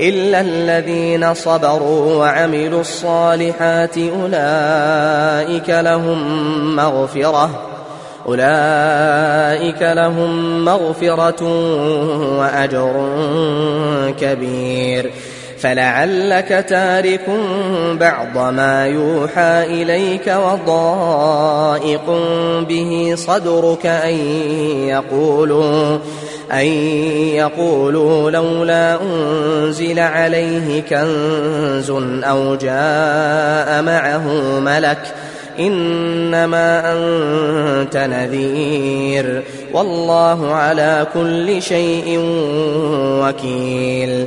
إلا الذين صبروا وعملوا الصالحات أولئك لهم مغفرة أولئك لهم مغفرة وأجر كبير. فلعلك تارك بعض ما يوحى إليك وضائق به صدرك أن يقولوا أن يقولوا لولا أنزل عليه كنز أو جاء معه ملك إنما أنت نذير والله على كل شيء وكيل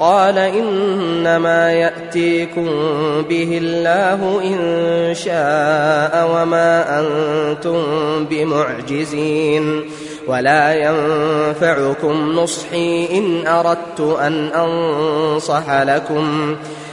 قال إنما يأتيكم به الله إن شاء وما أنتم بمعجزين ولا ينفعكم نصحي إن أردت أن أنصح لكم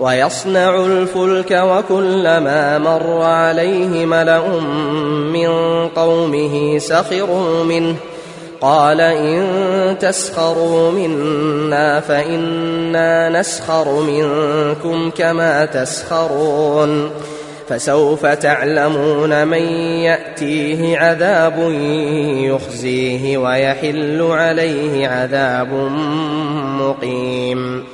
ويصنع الفلك وكلما مر عليه ملأ من قومه سخروا منه. قال إن تسخروا منا فإنا نسخر منكم كما تسخرون. فسوف تعلمون من يأتيه عذاب يخزيه ويحل عليه عذاب مقيم.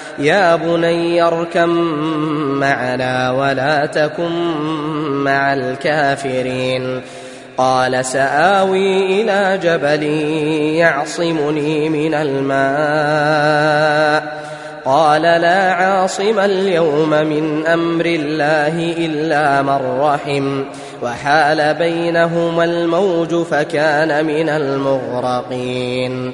يا بني اركم معنا ولا تكن مع الكافرين. قال سآوي إلى جبل يعصمني من الماء. قال لا عاصم اليوم من أمر الله إلا من رحم. وحال بينهما الموج فكان من المغرقين.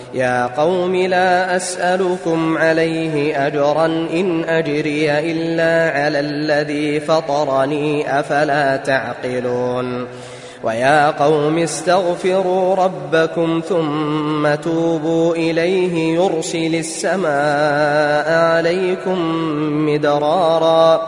يا قوم لا أسألكم عليه أجرا إن أجري إلا على الذي فطرني أفلا تعقلون ويا قوم استغفروا ربكم ثم توبوا إليه يرسل السماء عليكم مدرارا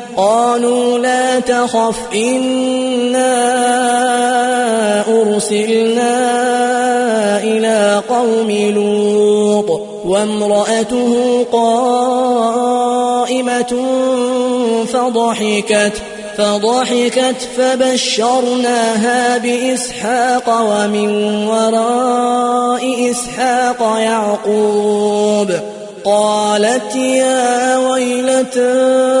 قالوا لا تخف إنا أرسلنا إلى قوم لوط وامرأته قائمة فضحكت فضحكت فبشرناها بإسحاق ومن وراء إسحاق يعقوب. قالت يا ويلتى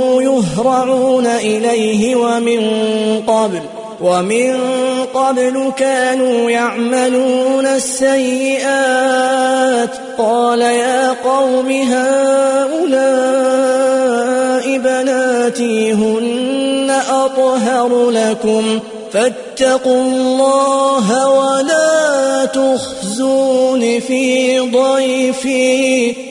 يهرعون إليه ومن قبل ومن قبل كانوا يعملون السيئات قال يا قوم هؤلاء بناتي هن أطهر لكم فاتقوا الله ولا تخزون في ضيفي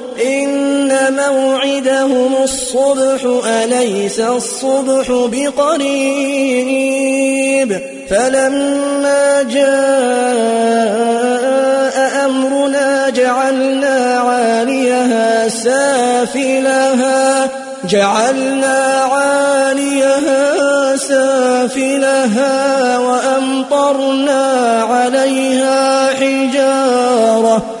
إن موعدهم الصبح أليس الصبح بقريب؟ فلما جاء أمرنا جعلنا عاليها سافلها جعلنا عاليها سافلها وأمطرنا عليها حجارة.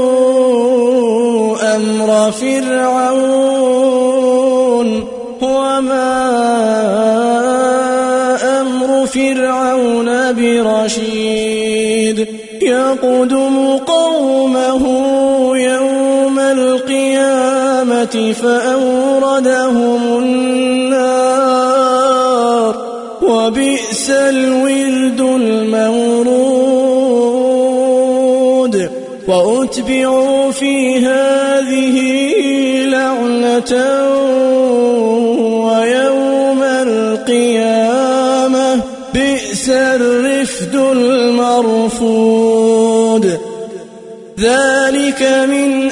أمر فرعون وما أمر فرعون برشيد يقدم قومه يوم القيامة فأوردهم ويوم القيامة بئس الرفد المرفود. ذلك من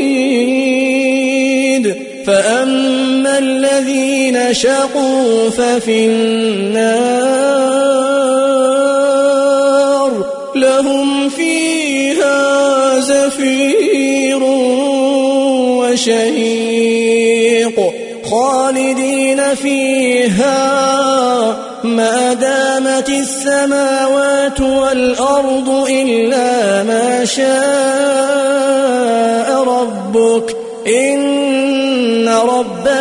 شقوا ففي النار لهم فيها زفير وشهيق خالدين فيها ما دامت السماوات والأرض إلا ما شاء ربك إن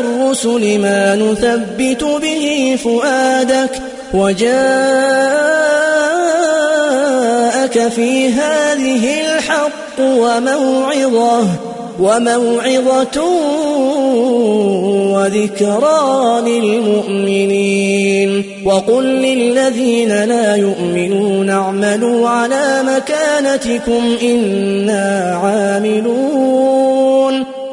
الرسل ما نثبت به فؤادك وجاءك في هذه الحق وموعظة وموعظة وذكرى للمؤمنين. وقل للذين لا يؤمنون اعملوا على مكانتكم إنا عاملون.